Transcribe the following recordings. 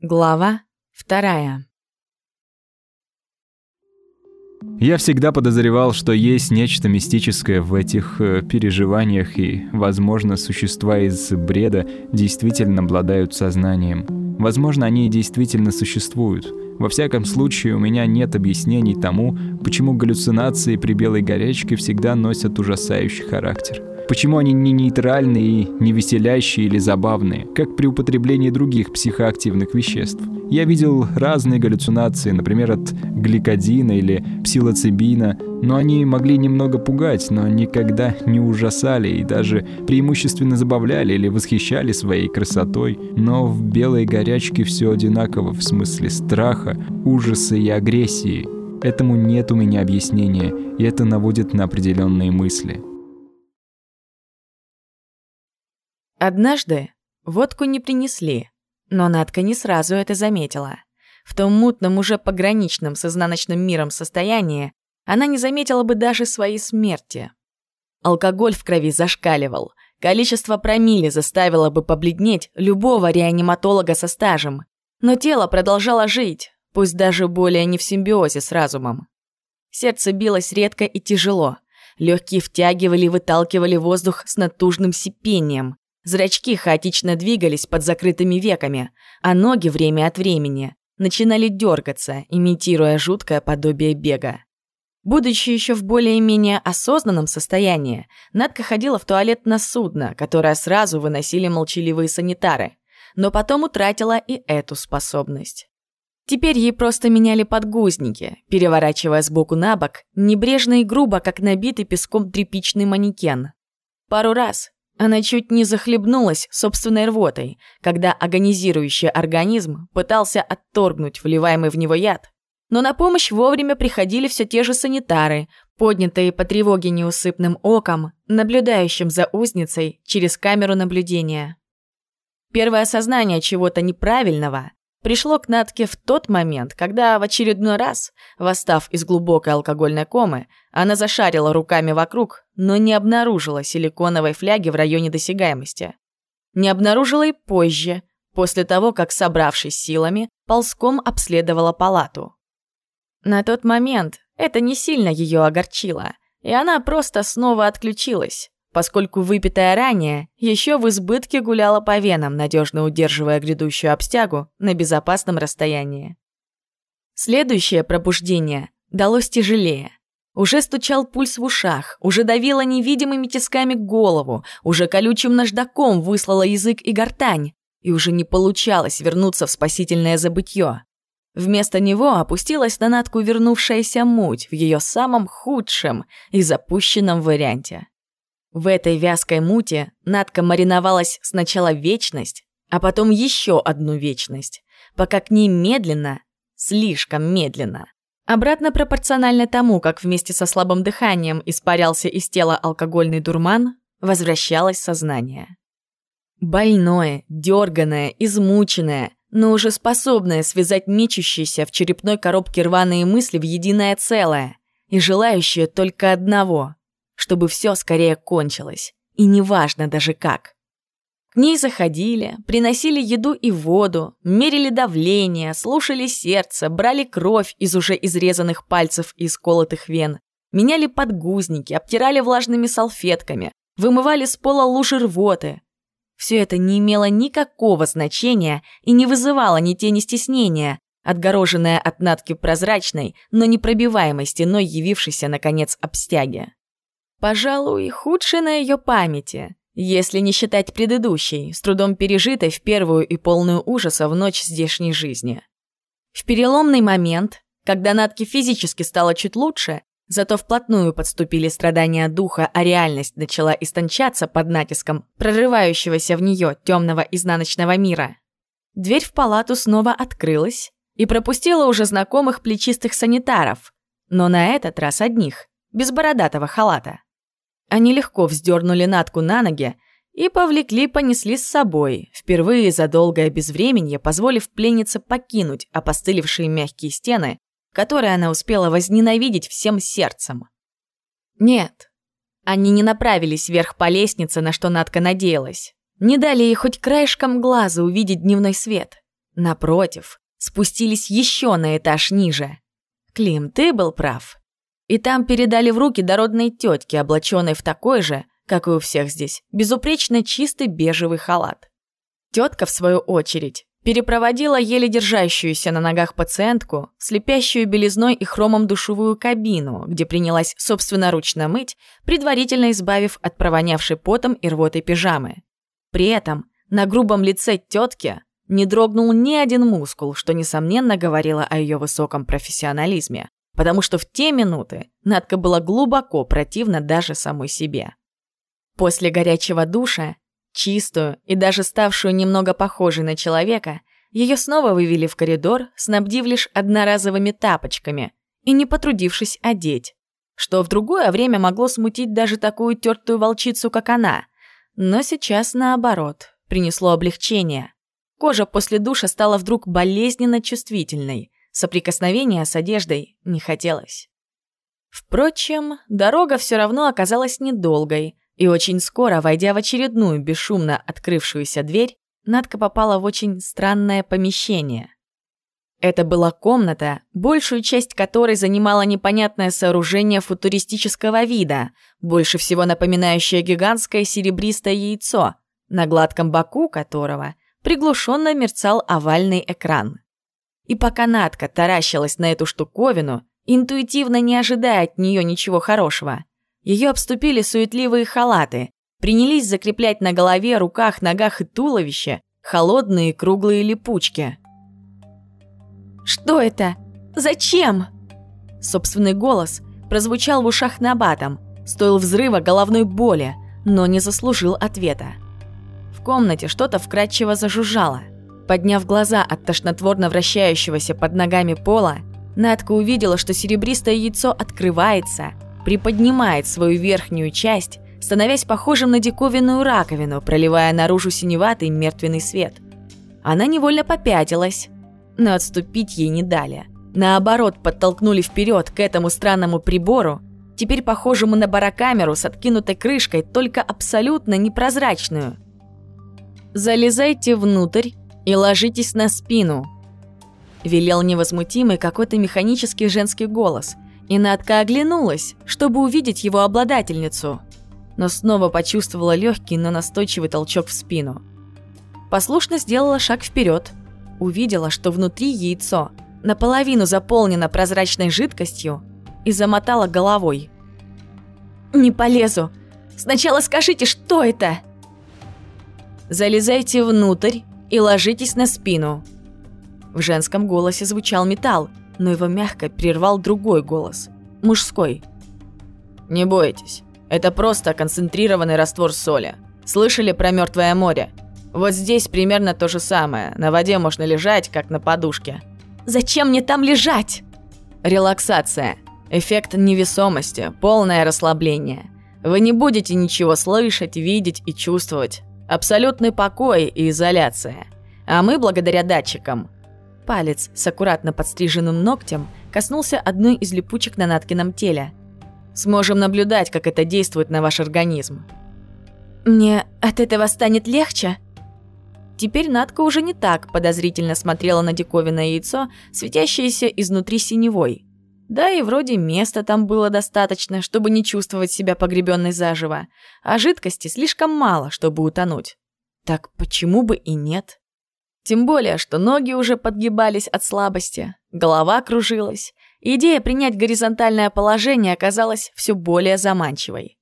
Глава вторая. Я всегда подозревал, что есть нечто мистическое в этих э, переживаниях, и, возможно, существа из бреда действительно обладают сознанием. Возможно, они действительно существуют. Во всяком случае, у меня нет объяснений тому, почему галлюцинации при белой горячке всегда носят ужасающий характер. Почему они не нейтральные и не веселящие или забавные, как при употреблении других психоактивных веществ. Я видел разные галлюцинации, например, от гликодина или псилоцибина, но они могли немного пугать, но никогда не ужасали и даже преимущественно забавляли или восхищали своей красотой. Но в белой горячке все одинаково в смысле страха, ужаса и агрессии. Этому нет у меня объяснения, и это наводит на определенные мысли. Однажды водку не принесли, но Надка не сразу это заметила. В том мутном, уже пограничном с изнаночным миром состоянии она не заметила бы даже своей смерти. Алкоголь в крови зашкаливал. Количество промилле заставило бы побледнеть любого реаниматолога со стажем. Но тело продолжало жить, пусть даже более не в симбиозе с разумом. Сердце билось редко и тяжело. Легкие втягивали и выталкивали воздух с натужным сипением. Зрачки хаотично двигались под закрытыми веками, а ноги время от времени начинали дергаться, имитируя жуткое подобие бега. Будучи еще в более-менее осознанном состоянии, Надка ходила в туалет на судно, которое сразу выносили молчаливые санитары, но потом утратила и эту способность. Теперь ей просто меняли подгузники, переворачивая сбоку на бок, небрежно и грубо, как набитый песком тряпичный манекен. Пару раз, она чуть не захлебнулась собственной рвотой, когда агонизирующий организм пытался отторгнуть вливаемый в него яд. Но на помощь вовремя приходили все те же санитары, поднятые по тревоге неусыпным оком, наблюдающим за узницей через камеру наблюдения. Первое осознание чего-то неправильного пришло к Натке в тот момент, когда в очередной раз, восстав из глубокой алкогольной комы, она зашарила руками вокруг, но не обнаружила силиконовой фляги в районе досягаемости. Не обнаружила и позже, после того, как, собравшись силами, ползком обследовала палату. На тот момент это не сильно ее огорчило, и она просто снова отключилась, поскольку выпитая ранее еще в избытке гуляла по венам, надежно удерживая грядущую обстягу на безопасном расстоянии. Следующее пробуждение далось тяжелее. Уже стучал пульс в ушах, уже давило невидимыми тисками голову, уже колючим наждаком выслала язык и гортань, и уже не получалось вернуться в спасительное забытье. Вместо него опустилась на натку вернувшаяся муть в ее самом худшем и запущенном варианте. В этой вязкой муте Надка мариновалась сначала вечность, а потом еще одну вечность, пока к ней медленно, слишком медленно, обратно пропорционально тому, как вместе со слабым дыханием испарялся из тела алкогольный дурман, возвращалось сознание. Больное, дерганое, измученное, но уже способное связать мечущиеся в черепной коробке рваные мысли в единое целое и желающее только одного чтобы все скорее кончилось, и неважно даже как. К ней заходили, приносили еду и воду, мерили давление, слушали сердце, брали кровь из уже изрезанных пальцев и сколотых вен, меняли подгузники, обтирали влажными салфетками, вымывали с пола лужи рвоты. Все это не имело никакого значения и не вызывало ни тени стеснения, отгороженная от натки прозрачной, но непробиваемой стеной явившейся, наконец, обстяги. Пожалуй, худшей на ее памяти, если не считать предыдущей, с трудом пережитой в первую и полную ужаса в ночь здешней жизни. В переломный момент, когда Натке физически стало чуть лучше, зато вплотную подступили страдания духа, а реальность начала истончаться под натиском прорывающегося в нее темного изнаночного мира. Дверь в палату снова открылась и пропустила уже знакомых плечистых санитаров, но на этот раз одних, без бородатого халата. Они легко вздернули Натку на ноги и повлекли, понесли с собой, впервые за долгое безвременье позволив пленнице покинуть опостылевшие мягкие стены, которые она успела возненавидеть всем сердцем. Нет, они не направились вверх по лестнице, на что Натка надеялась. Не дали ей хоть краешком глаза увидеть дневной свет. Напротив, спустились еще на этаж ниже. Клим, ты был прав. И там передали в руки дородной тетке, облаченной в такой же, как и у всех здесь, безупречно чистый бежевый халат. Тетка, в свою очередь, перепроводила еле держащуюся на ногах пациентку слепящую белизной и хромом душевую кабину, где принялась собственноручно мыть, предварительно избавив от провонявшей потом и рвотой пижамы. При этом на грубом лице тетки не дрогнул ни один мускул, что, несомненно, говорило о ее высоком профессионализме, потому что в те минуты Надка была глубоко противна даже самой себе. После горячего душа, чистую и даже ставшую немного похожей на человека, ее снова вывели в коридор, снабдив лишь одноразовыми тапочками и не потрудившись одеть, что в другое время могло смутить даже такую тертую волчицу, как она. Но сейчас, наоборот, принесло облегчение – Кожа после душа стала вдруг болезненно чувствительной. Соприкосновения с одеждой не хотелось. Впрочем, дорога все равно оказалась недолгой, и очень скоро, войдя в очередную бесшумно открывшуюся дверь, Надка попала в очень странное помещение. Это была комната, большую часть которой занимало непонятное сооружение футуристического вида, больше всего напоминающее гигантское серебристое яйцо, на гладком боку которого – приглушенно мерцал овальный экран. И пока Натка таращилась на эту штуковину, интуитивно не ожидая от нее ничего хорошего, ее обступили суетливые халаты, принялись закреплять на голове, руках, ногах и туловище холодные круглые липучки. «Что это? Зачем?» Собственный голос прозвучал в ушах набатом, стоил взрыва головной боли, но не заслужил ответа комнате что-то вкрадчиво зажужжало. Подняв глаза от тошнотворно вращающегося под ногами пола, Надка увидела, что серебристое яйцо открывается, приподнимает свою верхнюю часть, становясь похожим на диковинную раковину, проливая наружу синеватый мертвенный свет. Она невольно попятилась, но отступить ей не дали. Наоборот, подтолкнули вперед к этому странному прибору, теперь похожему на барокамеру с откинутой крышкой, только абсолютно непрозрачную – «Залезайте внутрь и ложитесь на спину», – велел невозмутимый какой-то механический женский голос, и Надка оглянулась, чтобы увидеть его обладательницу, но снова почувствовала легкий, но настойчивый толчок в спину. Послушно сделала шаг вперед, увидела, что внутри яйцо наполовину заполнено прозрачной жидкостью и замотала головой. «Не полезу! Сначала скажите, что это?» Залезайте внутрь и ложитесь на спину». В женском голосе звучал металл, но его мягко прервал другой голос, мужской. «Не бойтесь, это просто концентрированный раствор соли. Слышали про мертвое море? Вот здесь примерно то же самое. На воде можно лежать, как на подушке». «Зачем мне там лежать?» Релаксация. Эффект невесомости, полное расслабление. Вы не будете ничего слышать, видеть и чувствовать. Абсолютный покой и изоляция. А мы, благодаря датчикам... Палец с аккуратно подстриженным ногтем коснулся одной из липучек на Наткином теле. Сможем наблюдать, как это действует на ваш организм. Мне от этого станет легче? Теперь Натка уже не так подозрительно смотрела на диковинное яйцо, светящееся изнутри синевой. Да и вроде места там было достаточно, чтобы не чувствовать себя погребенной заживо, а жидкости слишком мало, чтобы утонуть. Так почему бы и нет? Тем более, что ноги уже подгибались от слабости, голова кружилась, и идея принять горизонтальное положение оказалась все более заманчивой.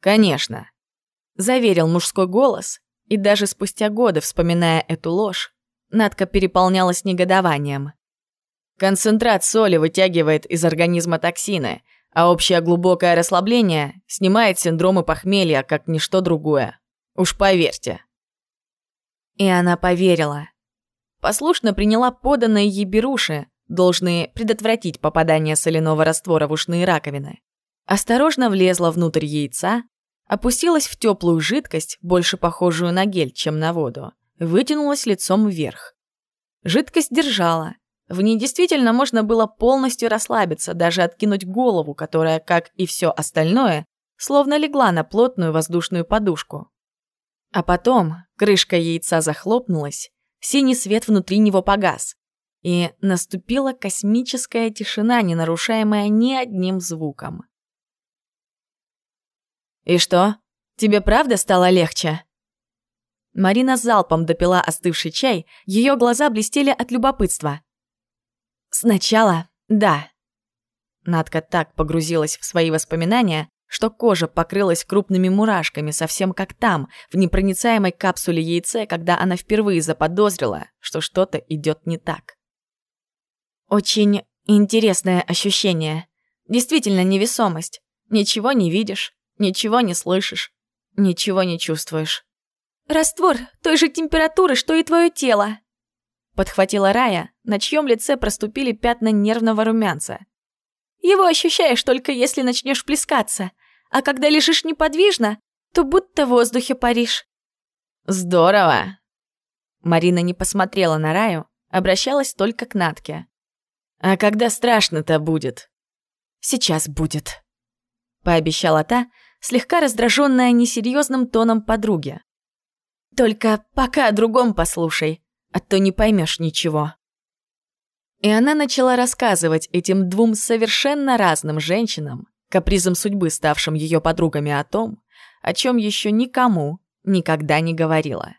«Конечно», — заверил мужской голос, и даже спустя годы, вспоминая эту ложь, Надка переполнялась негодованием. Концентрат соли вытягивает из организма токсины, а общее глубокое расслабление снимает синдромы похмелья, как ничто другое. Уж поверьте. И она поверила. Послушно приняла поданные ей беруши, должные предотвратить попадание соляного раствора в ушные раковины. Осторожно влезла внутрь яйца, опустилась в теплую жидкость, больше похожую на гель, чем на воду, вытянулась лицом вверх. Жидкость держала, в ней действительно можно было полностью расслабиться, даже откинуть голову, которая, как и все остальное, словно легла на плотную воздушную подушку. А потом крышка яйца захлопнулась, Синий свет внутри него погас. И наступила космическая тишина, не нарушаемая ни одним звуком. «И что, тебе правда стало легче?» Марина залпом допила остывший чай, ее глаза блестели от любопытства. «Сначала, да». Надка так погрузилась в свои воспоминания, что кожа покрылась крупными мурашками, совсем как там, в непроницаемой капсуле яйца, когда она впервые заподозрила, что что-то идет не так. Очень интересное ощущение. Действительно невесомость. Ничего не видишь, ничего не слышишь, ничего не чувствуешь. «Раствор той же температуры, что и твое тело!» Подхватила Рая, на чьем лице проступили пятна нервного румянца. «Его ощущаешь только если начнешь плескаться, а когда лежишь неподвижно, то будто в воздухе паришь». «Здорово!» Марина не посмотрела на Раю, обращалась только к Натке. «А когда страшно-то будет?» «Сейчас будет», — пообещала та, слегка раздраженная несерьезным тоном подруги. Только пока о другом послушай, а то не поймешь ничего». И она начала рассказывать этим двум совершенно разным женщинам, капризом судьбы, ставшим ее подругами о том, о чем еще никому никогда не говорила.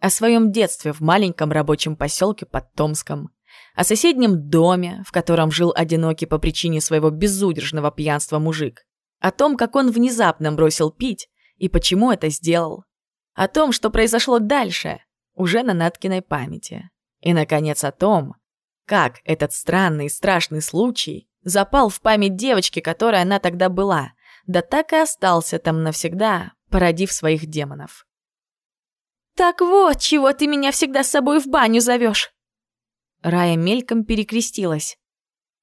О своем детстве в маленьком рабочем поселке под Томском, о соседнем доме, в котором жил одинокий по причине своего безудержного пьянства мужик, о том, как он внезапно бросил пить и почему это сделал, о том, что произошло дальше, уже на Наткиной памяти. И, наконец, о том, как этот странный и страшный случай запал в память девочки, которой она тогда была, да так и остался там навсегда, породив своих демонов. «Так вот, чего ты меня всегда с собой в баню зовешь!» Рая мельком перекрестилась.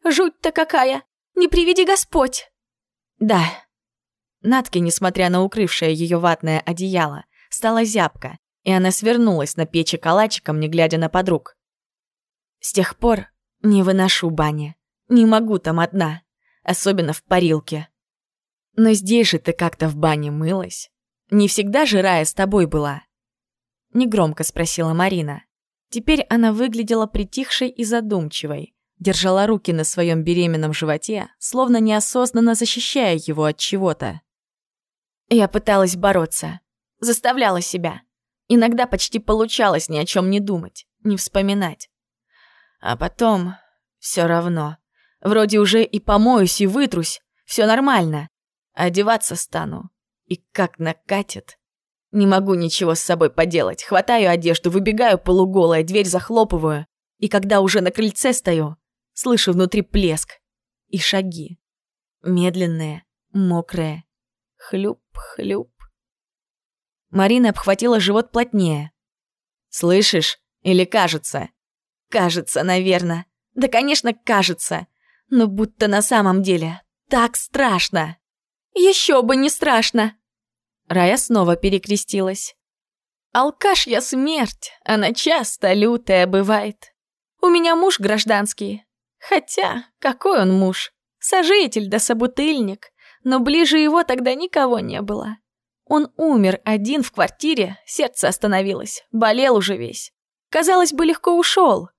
«Жуть-то какая! Не приведи Господь!» «Да». Натке, несмотря на укрывшее ее ватное одеяло, стала зябко, и она свернулась на печи калачиком, не глядя на подруг. С тех пор не выношу бани. Не могу там одна, особенно в парилке. Но здесь же ты как-то в бане мылась. Не всегда же Рая с тобой была?» Негромко спросила Марина. Теперь она выглядела притихшей и задумчивой, держала руки на своем беременном животе, словно неосознанно защищая его от чего-то. Я пыталась бороться, Заставляла себя. Иногда почти получалось ни о чем не думать, не вспоминать. А потом все равно. Вроде уже и помоюсь, и вытрусь. Все нормально. Одеваться стану. И как накатит. Не могу ничего с собой поделать. Хватаю одежду, выбегаю полуголая, дверь захлопываю. И когда уже на крыльце стою, слышу внутри плеск. И шаги. Медленные, мокрые. Хлюп-хлюп. Марина обхватила живот плотнее. «Слышишь? Или кажется?» «Кажется, наверное. Да, конечно, кажется. Но будто на самом деле так страшно». «Еще бы не страшно!» Рая снова перекрестилась. «Алкаш я смерть, она часто лютая бывает. У меня муж гражданский. Хотя, какой он муж? Сожитель да собутыльник. Но ближе его тогда никого не было. Он умер один в квартире, сердце остановилось, болел уже весь. Казалось бы, легко ушел.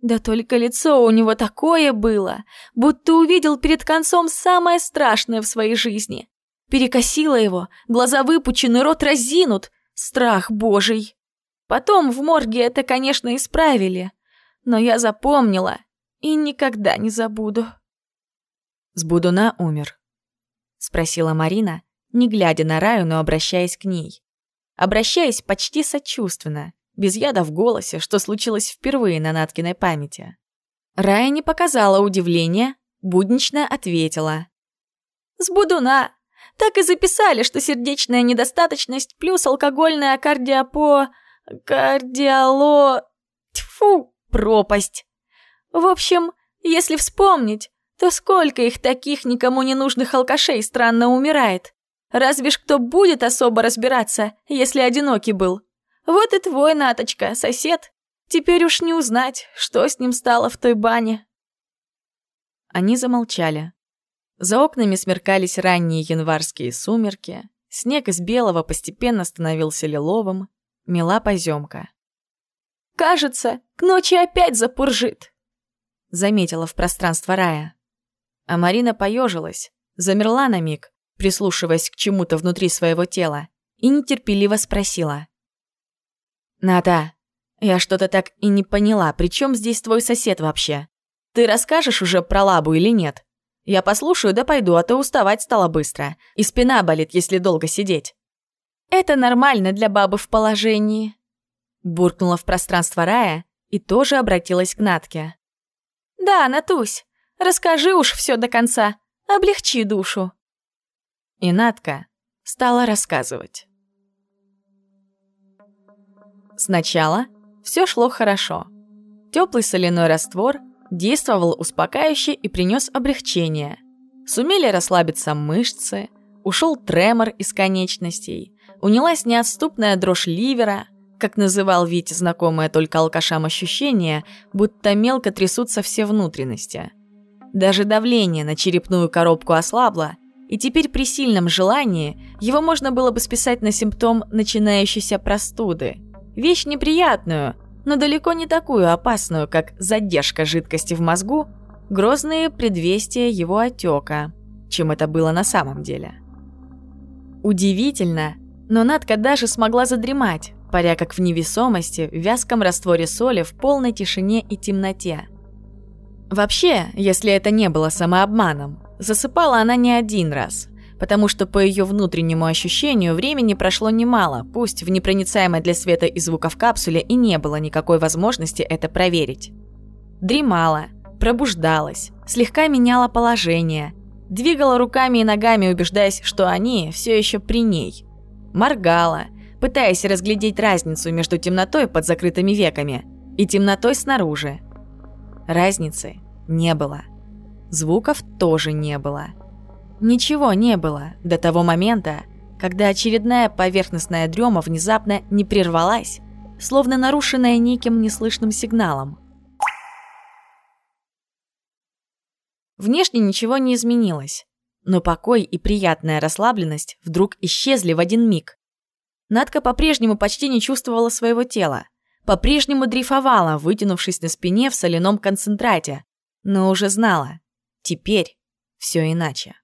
Да только лицо у него такое было, будто увидел перед концом самое страшное в своей жизни. Перекосило его, глаза выпучены, рот разинут. Страх божий. Потом в морге это, конечно, исправили. Но я запомнила и никогда не забуду. «С Будуна умер?» — спросила Марина, не глядя на Раю, но обращаясь к ней. Обращаясь почти сочувственно, без яда в голосе, что случилось впервые на Наткиной памяти. Рая не показала удивления, буднично ответила. «С Будуна! Так и записали, что сердечная недостаточность плюс алкогольная кардиопо... кардиало... Тьфу, пропасть! В общем, если вспомнить, то сколько их таких никому не нужных алкашей странно умирает. Разве ж кто будет особо разбираться, если одинокий был? Вот и твой, Наточка, сосед. Теперь уж не узнать, что с ним стало в той бане. Они замолчали. За окнами смеркались ранние январские сумерки. Снег из белого постепенно становился лиловым. Мела поземка. Кажется, к ночи опять запуржит», — заметила в пространство рая. А Марина поежилась, замерла на миг, прислушиваясь к чему-то внутри своего тела, и нетерпеливо спросила. «Ната, я что-то так и не поняла, при чем здесь твой сосед вообще? Ты расскажешь уже про лабу или нет? Я послушаю да пойду, а то уставать стало быстро, и спина болит, если долго сидеть». «Это нормально для бабы в положении», — буркнула в пространство рая и тоже обратилась к Натке. «Да, Натусь, расскажи уж все до конца, облегчи душу». И Натка стала рассказывать. Сначала все шло хорошо. Теплый соляной раствор действовал успокаивающе и принес облегчение. Сумели расслабиться мышцы, ушел тремор из конечностей, унялась неотступная дрожь ливера, как называл Витя знакомое только алкашам ощущение, будто мелко трясутся все внутренности. Даже давление на черепную коробку ослабло, и теперь при сильном желании его можно было бы списать на симптом начинающейся простуды. Вещь неприятную, но далеко не такую опасную, как задержка жидкости в мозгу, грозные предвестия его отека, чем это было на самом деле. Удивительно, но Надка даже смогла задремать, паря как в невесомости, в вязком растворе соли в полной тишине и темноте. Вообще, если это не было самообманом, засыпала она не один раз – потому что по ее внутреннему ощущению времени прошло немало, пусть в непроницаемой для света и звука в капсуле и не было никакой возможности это проверить. Дремала, пробуждалась, слегка меняла положение, двигала руками и ногами, убеждаясь, что они все еще при ней. Моргала, пытаясь разглядеть разницу между темнотой под закрытыми веками и темнотой снаружи. Разницы не было. Звуков тоже не было. Ничего не было до того момента, когда очередная поверхностная дрема внезапно не прервалась, словно нарушенная неким неслышным сигналом. Внешне ничего не изменилось, но покой и приятная расслабленность вдруг исчезли в один миг. Надка по-прежнему почти не чувствовала своего тела, по-прежнему дрейфовала, вытянувшись на спине в соляном концентрате, но уже знала, теперь все иначе.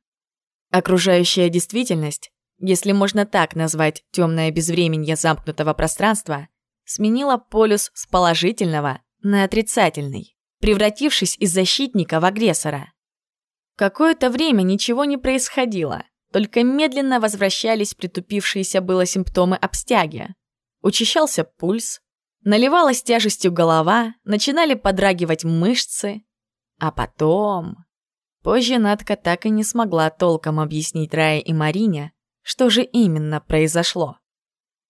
Окружающая действительность, если можно так назвать темное безвременье замкнутого пространства, сменила полюс с положительного на отрицательный, превратившись из защитника в агрессора. Какое-то время ничего не происходило, только медленно возвращались притупившиеся было симптомы обстяги. Учащался пульс, наливалась тяжестью голова, начинали подрагивать мышцы, а потом... Позже Надка так и не смогла толком объяснить Рае и Марине, что же именно произошло.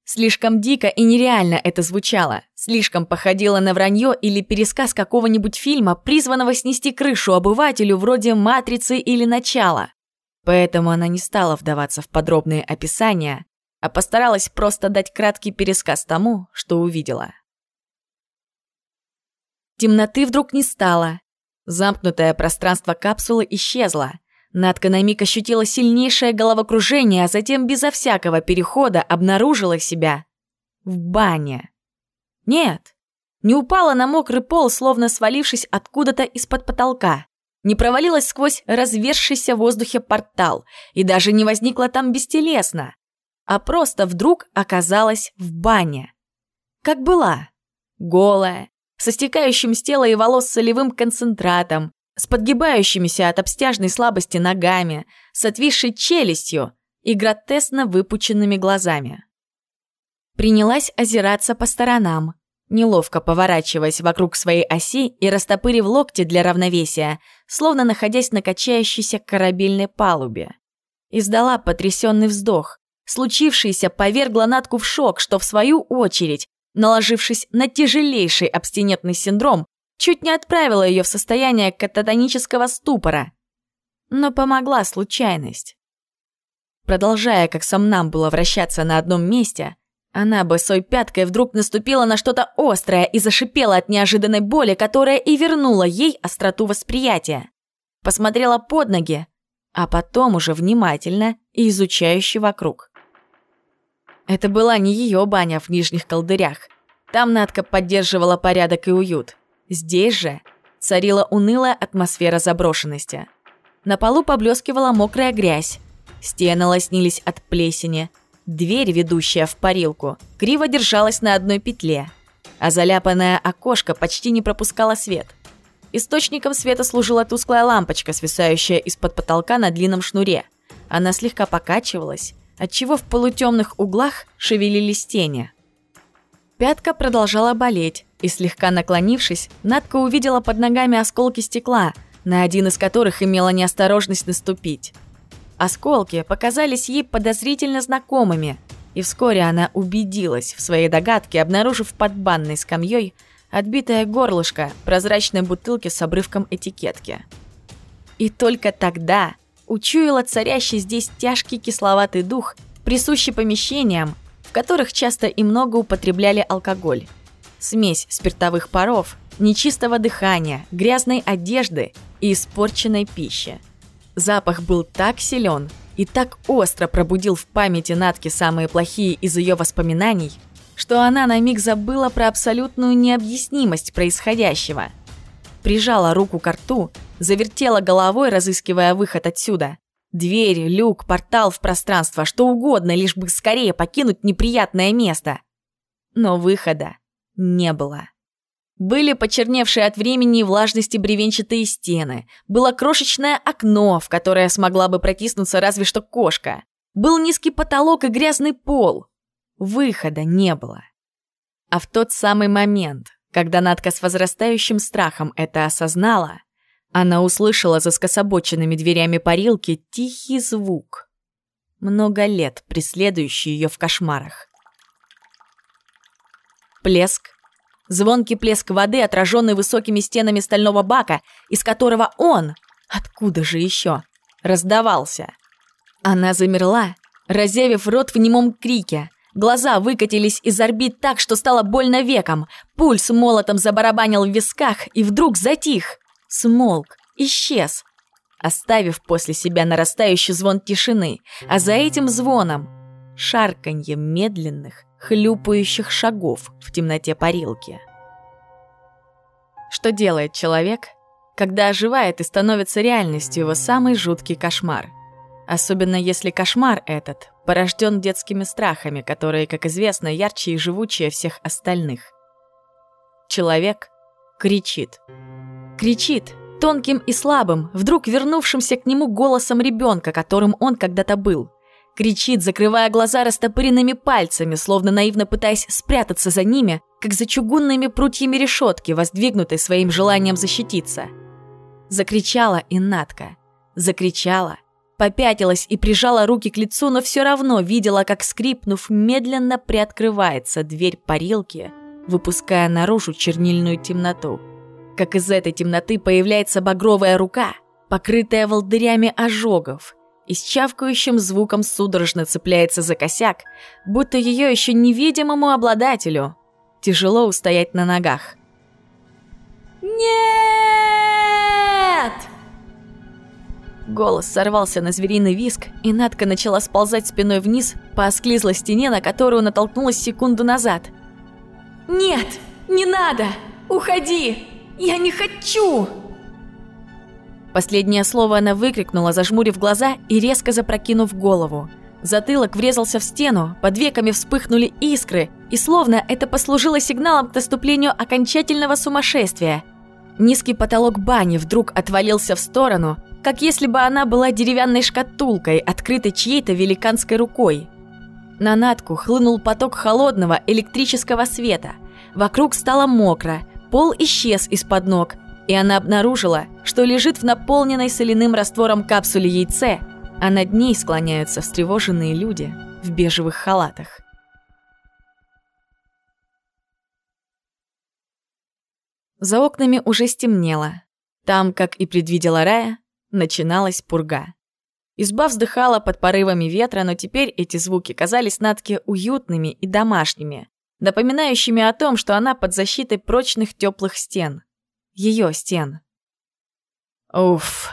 Слишком дико и нереально это звучало, слишком походило на вранье или пересказ какого-нибудь фильма, призванного снести крышу обывателю вроде «Матрицы» или «Начала». Поэтому она не стала вдаваться в подробные описания, а постаралась просто дать краткий пересказ тому, что увидела. Темноты вдруг не стало, Замкнутое пространство капсулы исчезло. Надка на миг ощутила сильнейшее головокружение, а затем безо всякого перехода обнаружила себя в бане. Нет, не упала на мокрый пол, словно свалившись откуда-то из-под потолка. Не провалилась сквозь развершийся в воздухе портал и даже не возникла там бестелесно, а просто вдруг оказалась в бане. Как была. Голая, со стекающим с тела и волос солевым концентратом, с подгибающимися от обстяжной слабости ногами, с отвисшей челюстью и гротесно выпученными глазами. Принялась озираться по сторонам, неловко поворачиваясь вокруг своей оси и растопырив локти для равновесия, словно находясь на качающейся корабельной палубе. Издала потрясенный вздох. Случившееся повергло Натку в шок, что в свою очередь наложившись на тяжелейший абстинентный синдром, чуть не отправила ее в состояние кататонического ступора. Но помогла случайность. Продолжая, как сам нам было вращаться на одном месте, она босой пяткой вдруг наступила на что-то острое и зашипела от неожиданной боли, которая и вернула ей остроту восприятия. Посмотрела под ноги, а потом уже внимательно и изучающе вокруг. Это была не ее баня в нижних колдырях. Там Надка поддерживала порядок и уют. Здесь же царила унылая атмосфера заброшенности. На полу поблескивала мокрая грязь. Стены лоснились от плесени. Дверь, ведущая в парилку, криво держалась на одной петле, а заляпанное окошко почти не пропускало свет. Источником света служила тусклая лампочка, свисающая из-под потолка на длинном шнуре. Она слегка покачивалась, отчего в полутемных углах шевелились тени. Пятка продолжала болеть, и слегка наклонившись, Надка увидела под ногами осколки стекла, на один из которых имела неосторожность наступить. Осколки показались ей подозрительно знакомыми, и вскоре она убедилась в своей догадке, обнаружив под банной скамьей отбитое горлышко прозрачной бутылки с обрывком этикетки. И только тогда учуяла царящий здесь тяжкий кисловатый дух, присущий помещениям, в которых часто и много употребляли алкоголь. Смесь спиртовых паров, нечистого дыхания, грязной одежды и испорченной пищи. Запах был так силен и так остро пробудил в памяти Натки самые плохие из ее воспоминаний, что она на миг забыла про абсолютную необъяснимость происходящего. Прижала руку к рту, завертела головой, разыскивая выход отсюда. Дверь, люк, портал в пространство, что угодно, лишь бы скорее покинуть неприятное место. Но выхода не было. Были почерневшие от времени и влажности бревенчатые стены. Было крошечное окно, в которое смогла бы протиснуться разве что кошка. Был низкий потолок и грязный пол. Выхода не было. А в тот самый момент, когда Надка с возрастающим страхом это осознала, она услышала за скособоченными дверями парилки тихий звук, много лет преследующий ее в кошмарах. Плеск, звонкий плеск воды, отраженный высокими стенами стального бака, из которого он, откуда же еще, раздавался. Она замерла, разевив рот в немом крике. Глаза выкатились из орбит так, что стало больно веком. Пульс молотом забарабанил в висках и вдруг затих смолк, исчез, оставив после себя нарастающий звон тишины, а за этим звоном — шарканье медленных, хлюпающих шагов в темноте парилки. Что делает человек, когда оживает и становится реальностью его самый жуткий кошмар? Особенно если кошмар этот порожден детскими страхами, которые, как известно, ярче и живучее всех остальных. Человек кричит — Кричит, тонким и слабым, вдруг вернувшимся к нему голосом ребенка, которым он когда-то был. Кричит, закрывая глаза растопыренными пальцами, словно наивно пытаясь спрятаться за ними, как за чугунными прутьями решетки, воздвигнутой своим желанием защититься. Закричала и Натка. Закричала. Попятилась и прижала руки к лицу, но все равно видела, как, скрипнув, медленно приоткрывается дверь парилки, выпуская наружу чернильную темноту как из этой темноты появляется багровая рука, покрытая волдырями ожогов, и с чавкающим звуком судорожно цепляется за косяк, будто ее еще невидимому обладателю тяжело устоять на ногах. «Нет!» Голос сорвался на звериный виск, и Надка начала сползать спиной вниз по осклизлой стене, на которую натолкнулась секунду назад. «Нет! Не надо! Уходи!» «Я не хочу!» Последнее слово она выкрикнула, зажмурив глаза и резко запрокинув голову. Затылок врезался в стену, под веками вспыхнули искры, и словно это послужило сигналом к наступлению окончательного сумасшествия. Низкий потолок бани вдруг отвалился в сторону, как если бы она была деревянной шкатулкой, открытой чьей-то великанской рукой. На Натку хлынул поток холодного электрического света. Вокруг стало мокро, Пол исчез из-под ног, и она обнаружила, что лежит в наполненной соляным раствором капсуле яйце, а над ней склоняются встревоженные люди в бежевых халатах. За окнами уже стемнело. Там, как и предвидела Рая, начиналась пурга. Изба вздыхала под порывами ветра, но теперь эти звуки казались Натке уютными и домашними, напоминающими о том, что она под защитой прочных теплых стен. Ее стен. Уф.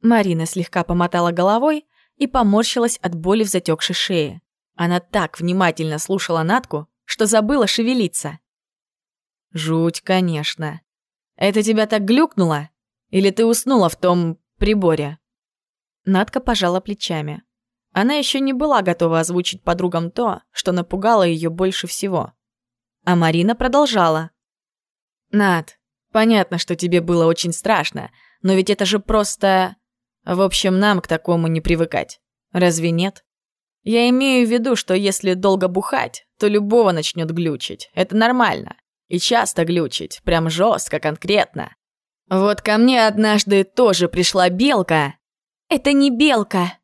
Марина слегка помотала головой и поморщилась от боли в затекшей шее. Она так внимательно слушала Натку, что забыла шевелиться. Жуть, конечно. Это тебя так глюкнуло? Или ты уснула в том приборе? Надка пожала плечами. Она еще не была готова озвучить подругам то, что напугало ее больше всего. А Марина продолжала. «Над, понятно, что тебе было очень страшно, но ведь это же просто... В общем, нам к такому не привыкать. Разве нет? Я имею в виду, что если долго бухать, то любого начнет глючить. Это нормально. И часто глючить, прям жестко, конкретно. Вот ко мне однажды тоже пришла белка. Это не белка.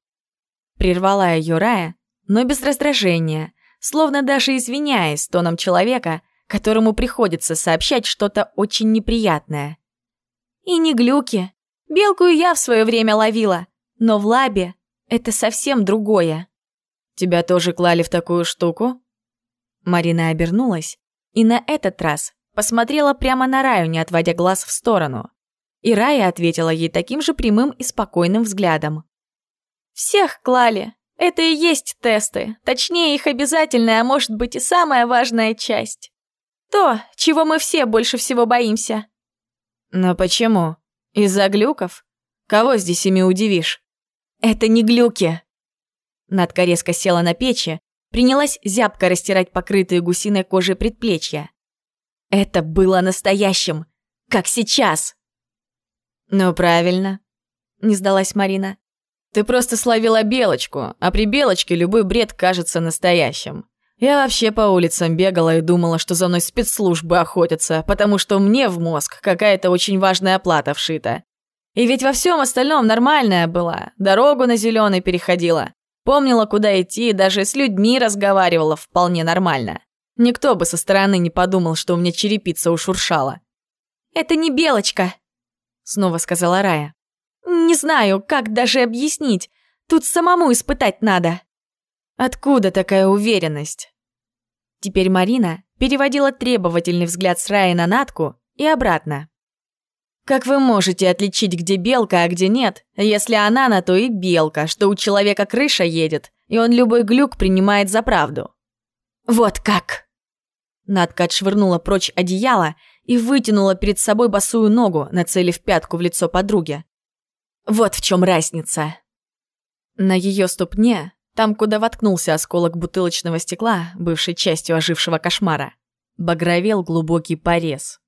Прервала ее Рая, но без раздражения, словно даже извиняясь тоном человека, которому приходится сообщать что-то очень неприятное. И не глюки. Белку я в свое время ловила, но в лабе это совсем другое. Тебя тоже клали в такую штуку? Марина обернулась и на этот раз посмотрела прямо на Раю, не отводя глаз в сторону. И Рая ответила ей таким же прямым и спокойным взглядом. «Всех клали. Это и есть тесты. Точнее, их обязательная, а может быть и самая важная часть. То, чего мы все больше всего боимся». «Но почему? Из-за глюков? Кого здесь ими удивишь?» «Это не глюки!» Надка резко села на печи, принялась зябко растирать покрытые гусиной кожей предплечья. Это было настоящим, как сейчас. «Ну, правильно», — не сдалась Марина. «Ты просто словила белочку, а при белочке любой бред кажется настоящим. Я вообще по улицам бегала и думала, что за мной спецслужбы охотятся, потому что мне в мозг какая-то очень важная оплата вшита. И ведь во всем остальном нормальная была, дорогу на зеленый переходила. Помнила, куда идти, даже с людьми разговаривала вполне нормально. Никто бы со стороны не подумал, что у меня черепица ушуршала. «Это не белочка», — снова сказала Рая. «Не знаю, как даже объяснить. Тут самому испытать надо». «Откуда такая уверенность?» Теперь Марина переводила требовательный взгляд с Раи на Натку и обратно. Как вы можете отличить, где белка, а где нет, если она на то и белка, что у человека крыша едет, и он любой глюк принимает за правду? Вот как! Надка отшвырнула прочь одеяло и вытянула перед собой босую ногу, нацелив пятку в лицо подруги. Вот в чем разница. На ее ступне, там, куда воткнулся осколок бутылочного стекла, бывшей частью ожившего кошмара, багровел глубокий порез.